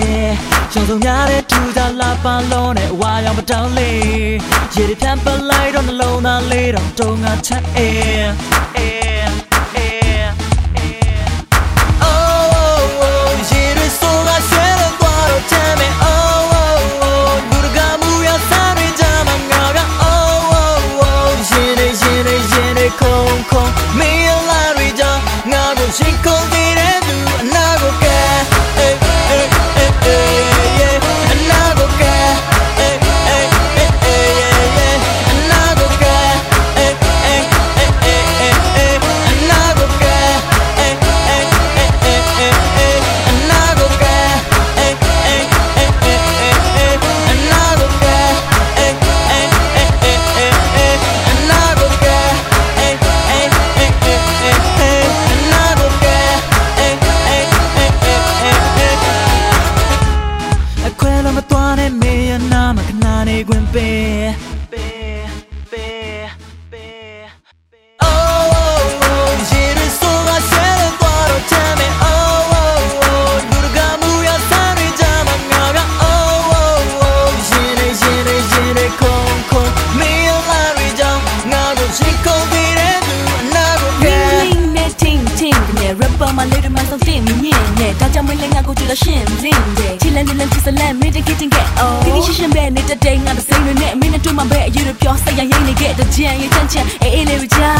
every day ရှောင်းဆုံးများတဲ့ထူသာလာပန်းလုံးနဲ့ဝါရောင်ပတောင်းလေးရေတွေပြန်ပလိုက်တော့နှလုံးသားလေးတော့တုံငါချက်အင်းအင်းအ နဲ့ ting ting နဲ့ rapper မှာလေးတွေမှဆုံးတင်မြင့်နဲ့ဒါကြောင့်မင်းလည်းငါကိုကြည့်လို့ရှင်းလင်းတယ်ချီလ န်ချီလန်ချီစလန်မင်းတကတင်ကဲအော်ဒီဒီရှင်းရှင်းပဲနေတဲ့တိတ်ငါတစိမ့်တွေနဲ့မင်းနဲ့တွေ့မှာပဲအယူတွေပြောဆက်ရရင်နေခဲ့တဲ့ကြံရချမ်းချမ်းအေးအေးလေးဝချာမင်းရင်ခွ